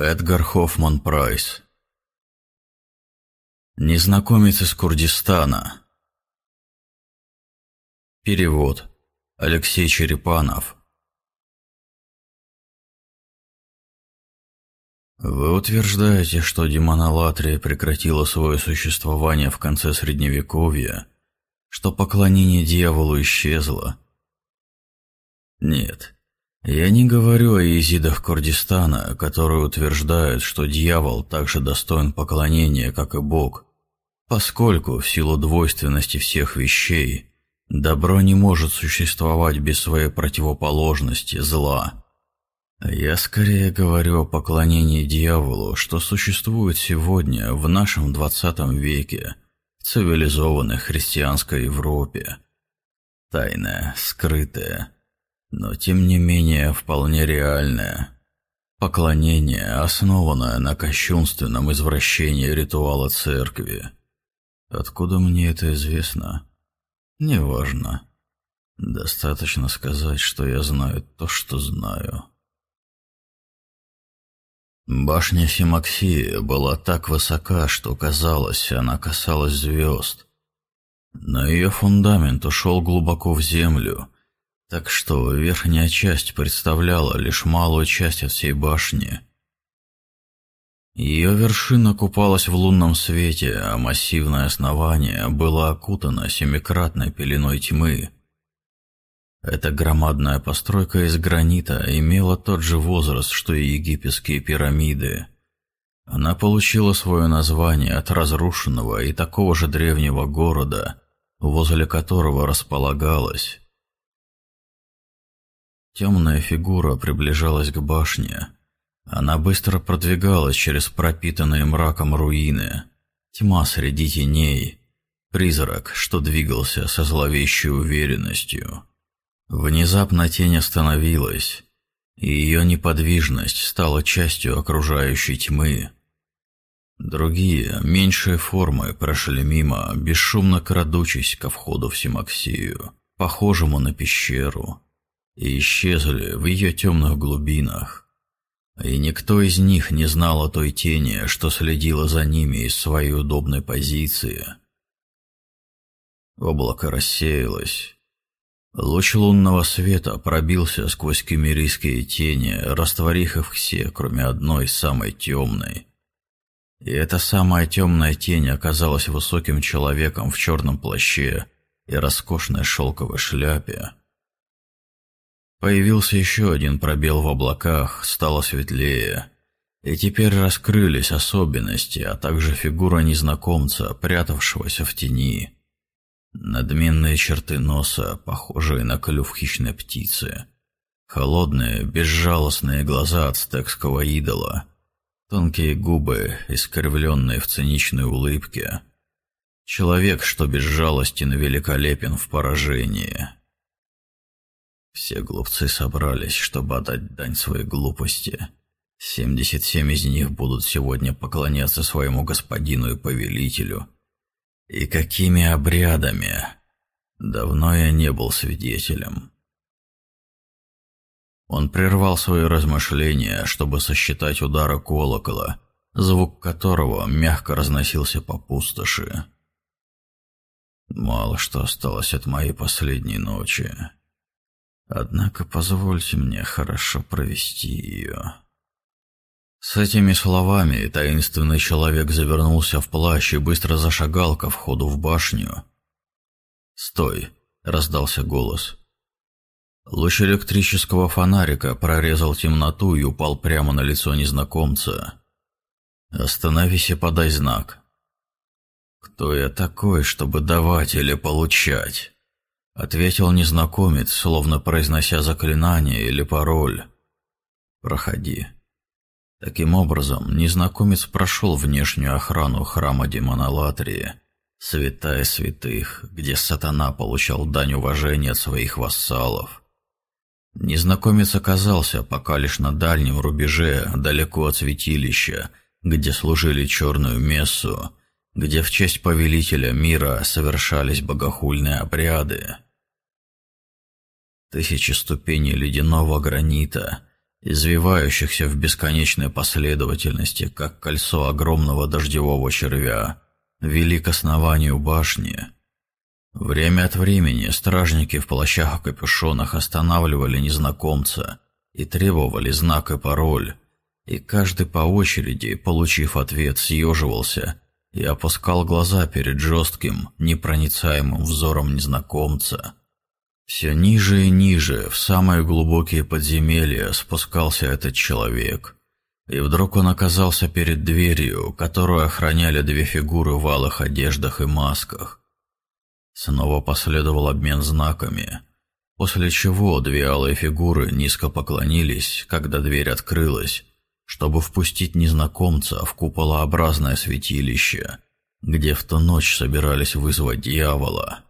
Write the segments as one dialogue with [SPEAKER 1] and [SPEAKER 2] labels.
[SPEAKER 1] Эдгар Хоффман Прайс. Незнакомец из Курдистана. Перевод. Алексей Черепанов. Вы утверждаете, что демонолатрия прекратила свое существование в конце Средневековья, что поклонение дьяволу исчезло? Нет, я не говорю о езидах Курдистана, которые утверждают, что дьявол также достоин поклонения, как и Бог, поскольку, в силу двойственности всех вещей, добро не может существовать без своей противоположности зла. Я скорее говорю о поклонении дьяволу, что существует сегодня в нашем двадцатом веке, в цивилизованной христианской Европе. Тайное, скрытое, но тем не менее вполне реальное. Поклонение, основанное на кощунственном извращении ритуала церкви. Откуда мне это известно? Неважно. Достаточно сказать, что я знаю то, что знаю. Башня Симаксии была так высока, что казалось, она касалась звезд. Но ее фундамент ушел глубоко в землю – так что верхняя часть представляла лишь малую часть от всей башни. Ее вершина купалась в лунном свете, а массивное основание было окутано семикратной пеленой тьмы. Эта громадная постройка из гранита имела тот же возраст, что и египетские пирамиды. Она получила свое название от разрушенного и такого же древнего города, возле которого располагалась. Темная фигура приближалась к башне. Она быстро продвигалась через пропитанные мраком руины. Тьма среди теней. Призрак, что двигался со зловещей уверенностью. Внезапно тень остановилась, и ее неподвижность стала частью окружающей тьмы. Другие, меньшие формы, прошли мимо, бесшумно крадучись ко входу в Симаксию, похожему на пещеру и исчезли в ее темных глубинах. И никто из них не знал о той тени, что следила за ними из своей удобной позиции. Облако рассеялось. Луч лунного света пробился сквозь кемерийские тени, растворив их все, кроме одной, самой темной. И эта самая темная тень оказалась высоким человеком в черном плаще и роскошной шелковой шляпе. Появился еще один пробел в облаках, стало светлее. И теперь раскрылись особенности, а также фигура незнакомца, прятавшегося в тени. Надменные черты носа, похожие на клюв хищной птицы. Холодные, безжалостные глаза ацтекского идола. Тонкие губы, искривленные в циничной улыбке. Человек, что безжалостен и великолепен в поражении. Все глупцы собрались, чтобы отдать дань своей глупости. Семьдесят семь из них будут сегодня поклоняться своему господину и повелителю. И какими обрядами? Давно я не был свидетелем. Он прервал свои размышления, чтобы сосчитать удары колокола, звук которого мягко разносился по пустоши. Мало что осталось от моей последней ночи. Однако позвольте мне хорошо провести ее. С этими словами таинственный человек завернулся в плащ и быстро зашагал ко входу в башню. «Стой!» — раздался голос. Луч электрического фонарика прорезал темноту и упал прямо на лицо незнакомца. «Остановись и подай знак». «Кто я такой, чтобы давать или получать?» Ответил незнакомец, словно произнося заклинание или пароль. «Проходи». Таким образом, незнакомец прошел внешнюю охрану храма Демонолатрии, святая святых, где сатана получал дань уважения от своих вассалов. Незнакомец оказался пока лишь на дальнем рубеже, далеко от святилища, где служили черную мессу, где в честь повелителя мира совершались богохульные обряды. Тысячи ступеней ледяного гранита, извивающихся в бесконечной последовательности, как кольцо огромного дождевого червя, вели к основанию башни. Время от времени стражники в плащах и капюшонах останавливали незнакомца и требовали знак и пароль, и каждый по очереди, получив ответ, съеживался и опускал глаза перед жестким, непроницаемым взором незнакомца. Все ниже и ниже, в самые глубокие подземелья, спускался этот человек. И вдруг он оказался перед дверью, которую охраняли две фигуры в алых одеждах и масках. Снова последовал обмен знаками, после чего две алые фигуры низко поклонились, когда дверь открылась, чтобы впустить незнакомца в куполообразное святилище, где в ту ночь собирались вызвать дьявола.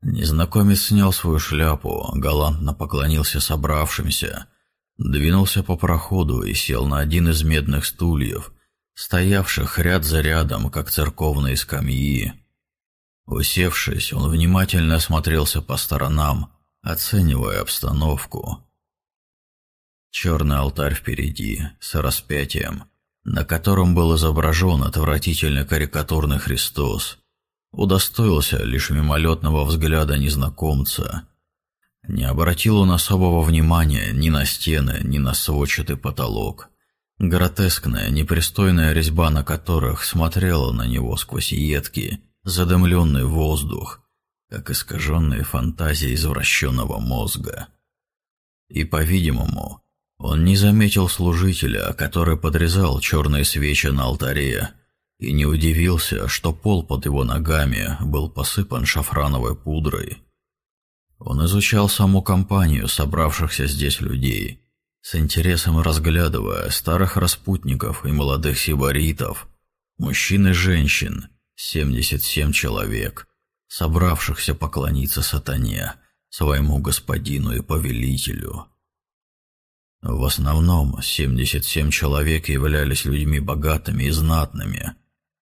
[SPEAKER 1] Незнакомец снял свою шляпу, галантно поклонился собравшимся, двинулся по проходу и сел на один из медных стульев, стоявших ряд за рядом, как церковные скамьи. Усевшись, он внимательно осмотрелся по сторонам, оценивая обстановку. Черный алтарь впереди, с распятием, на котором был изображен отвратительно карикатурный Христос, удостоился лишь мимолетного взгляда незнакомца. Не обратил он особого внимания ни на стены, ни на сводчатый потолок. Гротескная, непристойная резьба на которых смотрела на него сквозь едкий, задымленный воздух, как искаженные фантазии извращенного мозга. И, по-видимому, он не заметил служителя, который подрезал черные свечи на алтаре, и не удивился, что пол под его ногами был посыпан шафрановой пудрой. Он изучал саму компанию собравшихся здесь людей, с интересом разглядывая старых распутников и молодых сибаритов, мужчин и женщин, 77 человек, собравшихся поклониться сатане, своему господину и повелителю. В основном 77 человек являлись людьми богатыми и знатными,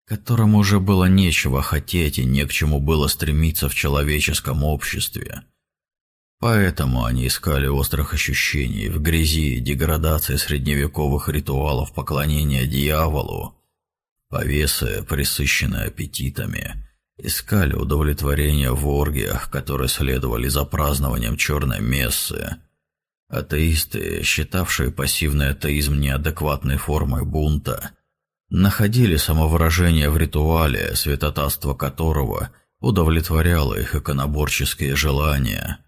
[SPEAKER 1] которым уже было нечего хотеть и не к чему было стремиться в человеческом обществе. Поэтому они искали острых ощущений в грязи и деградации средневековых ритуалов поклонения дьяволу, повесы, присыщенные аппетитами, искали удовлетворения в оргиях, которые следовали за празднованием черной мессы. Атеисты, считавшие пассивный атеизм неадекватной формой бунта, находили самовыражение в ритуале, святотатство которого удовлетворяло их иконоборческие желания.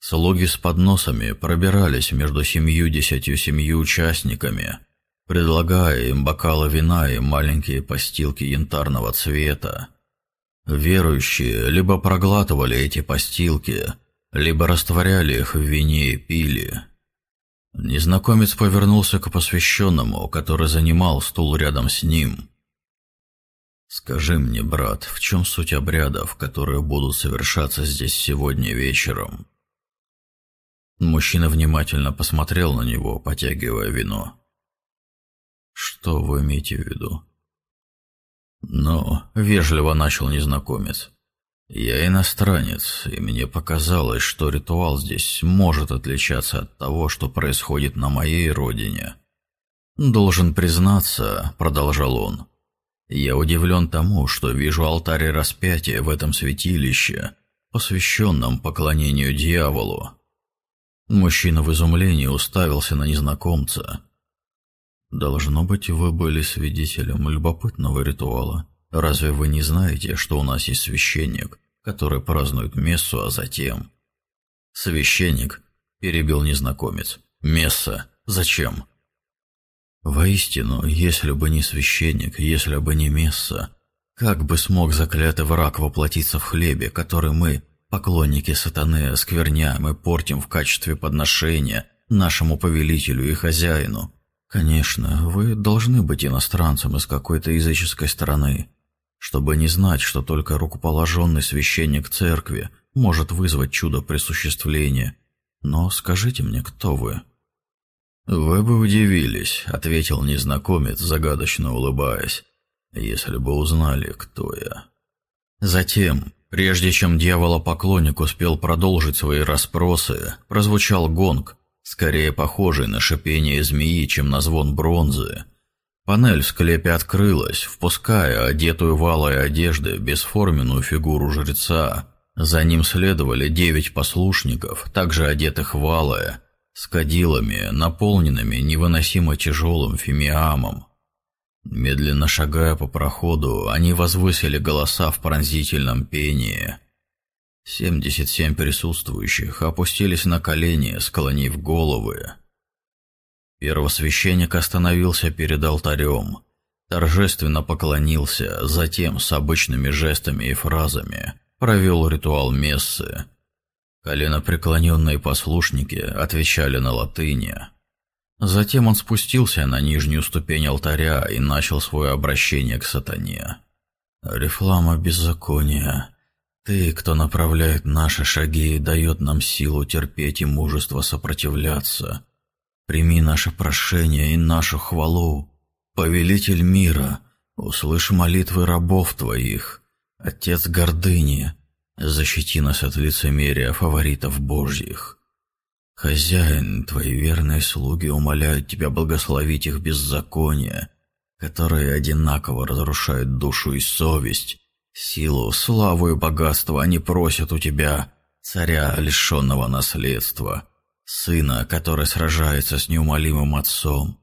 [SPEAKER 1] Слуги с подносами пробирались между семью-десятью семью участниками, предлагая им бокалы вина и маленькие постилки янтарного цвета. Верующие либо проглатывали эти постилки, либо растворяли их в вине и пили – Незнакомец повернулся к посвященному, который занимал стул рядом с ним. «Скажи мне, брат, в чем суть обрядов, которые будут совершаться здесь сегодня вечером?» Мужчина внимательно посмотрел на него, потягивая вино. «Что вы имеете в виду?» «Ну, вежливо начал незнакомец. Я иностранец, и мне показалось, что ритуал здесь может отличаться от того, что происходит на моей родине. Должен признаться, продолжал он, я удивлен тому, что вижу алтарь распятия в этом святилище, посвященном поклонению дьяволу. Мужчина в изумлении уставился на незнакомца. «Должно быть, вы были свидетелем любопытного ритуала», Разве вы не знаете, что у нас есть священник, который празднует мессу, а затем... Священник, перебил незнакомец. Месса, зачем? Воистину, если бы не священник, если бы не месса, как бы смог заклятый враг воплотиться в хлебе, который мы, поклонники сатаны, оскверняем и портим в качестве подношения нашему повелителю и хозяину? Конечно, вы должны быть иностранцем из какой-то языческой страны, чтобы не знать, что только рукоположенный священник церкви может вызвать чудо присуществления. Но скажите мне, кто вы?» «Вы бы удивились», — ответил незнакомец, загадочно улыбаясь, «если бы узнали, кто я». Затем, прежде чем дьяволопоклонник успел продолжить свои расспросы, прозвучал гонг, скорее похожий на шипение змеи, чем на звон бронзы. Панель в склепе открылась, впуская одетую в одежды бесформенную фигуру жреца. За ним следовали девять послушников, также одетых в алое, с кадилами, наполненными невыносимо тяжелым фимиамом. Медленно шагая по проходу, они возвысили голоса в пронзительном пении. Семьдесят семь присутствующих опустились на колени, склонив головы. Первосвященник остановился перед алтарем, торжественно поклонился, затем с обычными жестами и фразами провел ритуал мессы. Коленопреклоненные послушники отвечали на латыни. Затем он спустился на нижнюю ступень алтаря и начал свое обращение к сатане. «Рефлама беззакония, ты, кто направляет наши шаги и дает нам силу терпеть и мужество сопротивляться, прими наше прошение и нашу хвалу. Повелитель мира, услышь молитвы рабов твоих, Отец гордыни, защити нас от лицемерия фаворитов божьих. Хозяин, твои верные слуги умоляют тебя благословить их беззаконие, которые одинаково разрушают душу и совесть, Силу, славу и богатство они просят у тебя, царя, лишенного наследства, сына, который сражается с неумолимым отцом.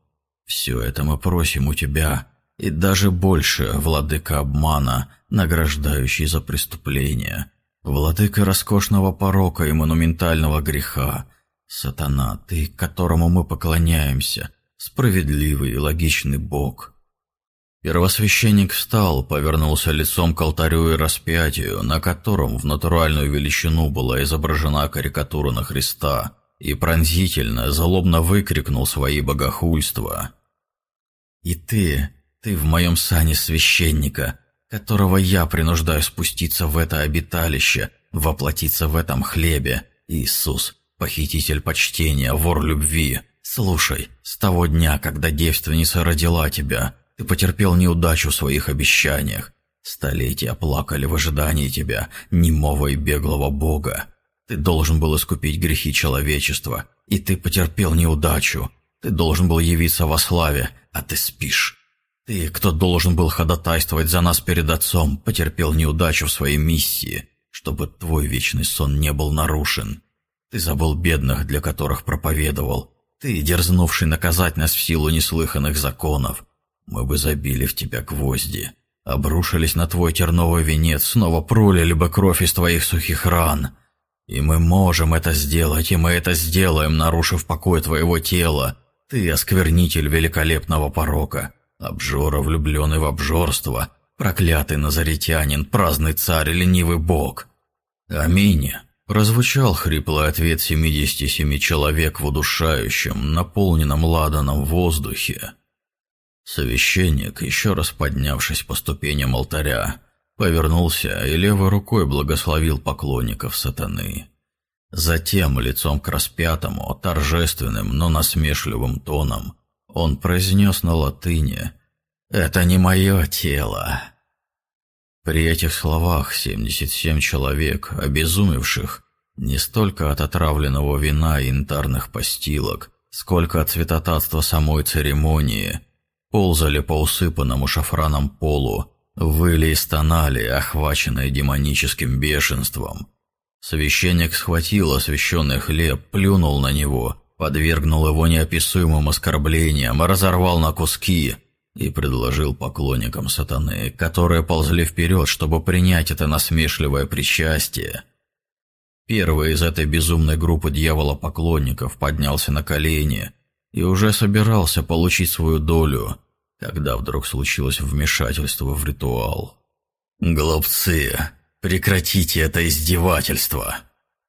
[SPEAKER 1] Все это мы просим у тебя, и даже больше, владыка обмана, награждающий за преступление, владыка роскошного порока и монументального греха, сатана, ты, которому мы поклоняемся, справедливый и логичный Бог». Первосвященник встал, повернулся лицом к алтарю и распятию, на котором в натуральную величину была изображена карикатура на Христа, и пронзительно, злобно выкрикнул свои богохульства. «И ты, ты в моем сане священника, которого я принуждаю спуститься в это обиталище, воплотиться в этом хлебе, Иисус, похититель почтения, вор любви, слушай, с того дня, когда девственница родила тебя, ты потерпел неудачу в своих обещаниях. Столетия плакали в ожидании тебя, немого и беглого бога. Ты должен был искупить грехи человечества, и ты потерпел неудачу. Ты должен был явиться во славе, а ты спишь. Ты, кто должен был ходатайствовать за нас перед Отцом, потерпел неудачу в своей миссии, чтобы твой вечный сон не был нарушен. Ты забыл бедных, для которых проповедовал. Ты, дерзнувший наказать нас в силу неслыханных законов. Мы бы забили в тебя гвозди, обрушились на твой терновый венец, снова пролили бы кровь из твоих сухих ран. И мы можем это сделать, и мы это сделаем, нарушив покой твоего тела. Ты осквернитель великолепного порока, обжора, влюбленный в обжорство, проклятый назаретянин, праздный царь, ленивый бог. Аминь. Прозвучал хриплый ответ 77 человек в удушающем, наполненном ладаном воздухе. Священник, еще раз поднявшись по ступеням алтаря, повернулся и левой рукой благословил поклонников сатаны. Затем, лицом к распятому, торжественным, но насмешливым тоном, он произнес на латыни «Это не мое тело». При этих словах 77 человек, обезумевших не столько от отравленного вина и янтарных постилок, сколько от святотатства самой церемонии – ползали по усыпанному шафраном полу, выли и стонали, охваченные демоническим бешенством. Священник схватил освященный хлеб, плюнул на него, подвергнул его неописуемым оскорблениям, разорвал на куски и предложил поклонникам сатаны, которые ползли вперед, чтобы принять это насмешливое причастие. Первый из этой безумной группы дьявола-поклонников поднялся на колени – и уже собирался получить свою долю, когда вдруг случилось вмешательство в ритуал. «Глупцы, прекратите это издевательство!»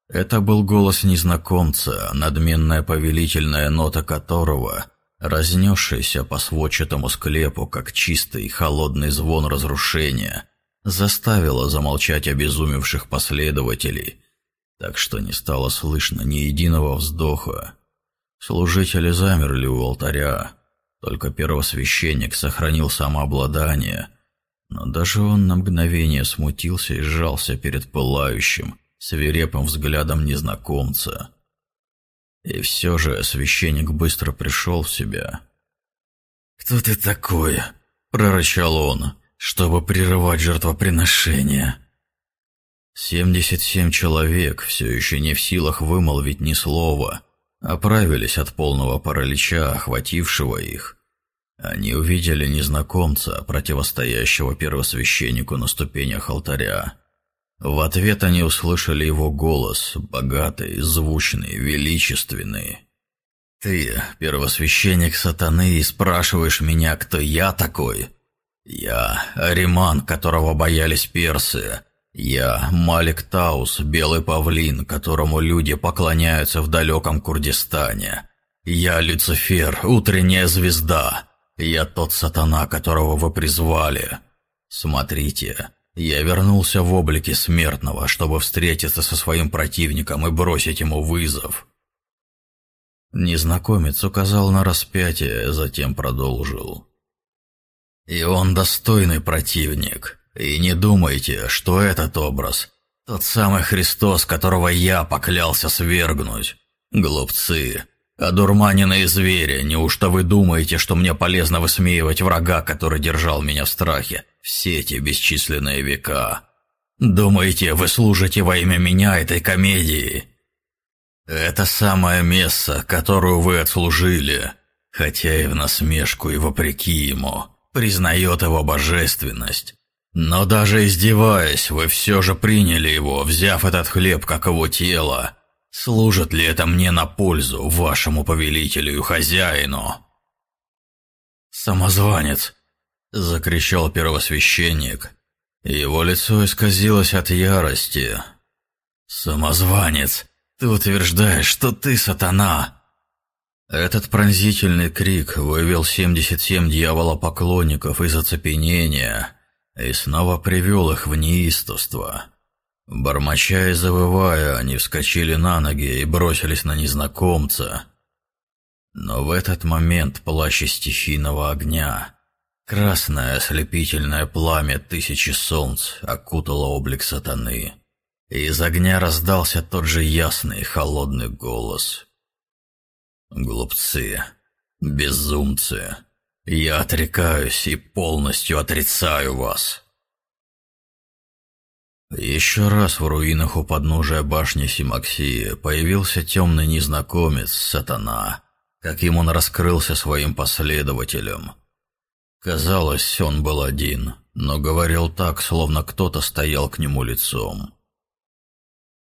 [SPEAKER 1] Это был голос незнакомца, надменная повелительная нота которого, разнесшаяся по сводчатому склепу, как чистый холодный звон разрушения, заставила замолчать обезумевших последователей, так что не стало слышно ни единого вздоха. Служители замерли у алтаря. Только первосвященник сохранил самообладание. Но даже он на мгновение смутился и сжался перед пылающим, свирепым взглядом незнакомца. И все же священник быстро пришел в себя. «Кто ты такой?» – прорычал он, – «чтобы прерывать жертвоприношение». Семьдесят семь человек, все еще не в силах вымолвить ни слова, оправились от полного паралича, охватившего их. Они увидели незнакомца, противостоящего первосвященнику на ступенях алтаря. В ответ они услышали его голос, богатый, звучный, величественный. «Ты, первосвященник сатаны, и спрашиваешь меня, кто я такой? Я Ариман, которого боялись персы. Я Малик Таус, белый павлин, которому люди поклоняются в далеком Курдистане. Я Люцифер, утренняя звезда. Я тот сатана, которого вы призвали. Смотрите, я вернулся в облике смертного, чтобы встретиться со своим противником и бросить ему вызов. Незнакомец указал на распятие, затем продолжил. И он достойный противник. И не думайте, что этот образ – тот самый Христос, которого я поклялся свергнуть. Глупцы, одурманенные звери, неужто вы думаете, что мне полезно высмеивать врага, который держал меня в страхе все эти бесчисленные века? Думаете, вы служите во имя меня этой комедии? Это самое место, которую вы отслужили, хотя и в насмешку и вопреки ему, признает его божественность. Но даже издеваясь, вы все же приняли его, взяв этот хлеб как его тело. Служит ли это мне на пользу, вашему повелителю и хозяину?» «Самозванец!» — закричал первосвященник. Его лицо исказилось от ярости. «Самозванец! Ты утверждаешь, что ты сатана!» Этот пронзительный крик вывел 77 дьявола-поклонников из оцепенения и снова привел их в неистовство. Бормоча и завывая, они вскочили на ноги и бросились на незнакомца. Но в этот момент плащ стихийного огня, красное ослепительное пламя тысячи солнц окутало облик сатаны. И из огня раздался тот же ясный холодный голос. «Глупцы, безумцы, я отрекаюсь и полностью отрицаю вас!» Еще раз в руинах у подножия башни Симаксии появился темный незнакомец, сатана, как ему он раскрылся своим последователям. Казалось, он был один, но говорил так, словно кто-то стоял к нему лицом.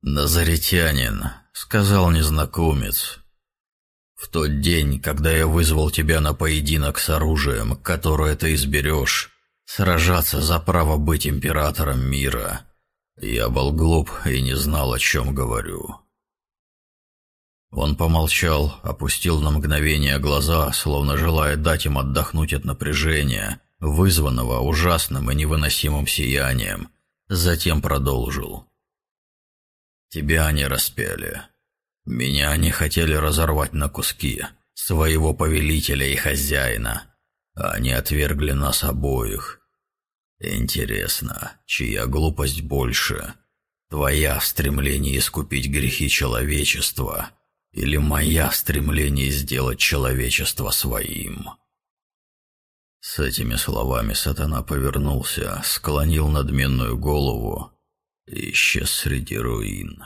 [SPEAKER 1] «Назаретянин», — сказал незнакомец, — «в тот день, когда я вызвал тебя на поединок с оружием, которое ты изберешь, сражаться за право быть императором мира». Я был глуп и не знал, о чем говорю. Он помолчал, опустил на мгновение глаза, словно желая дать им отдохнуть от напряжения, вызванного ужасным и невыносимым сиянием, затем продолжил. «Тебя они распяли. Меня они хотели разорвать на куски, своего повелителя и хозяина. Они отвергли нас обоих, Интересно, чья глупость больше? Твоя в стремлении искупить грехи человечества или моя в стремлении сделать человечество своим? С этими словами сатана повернулся, склонил надменную голову и исчез среди руин.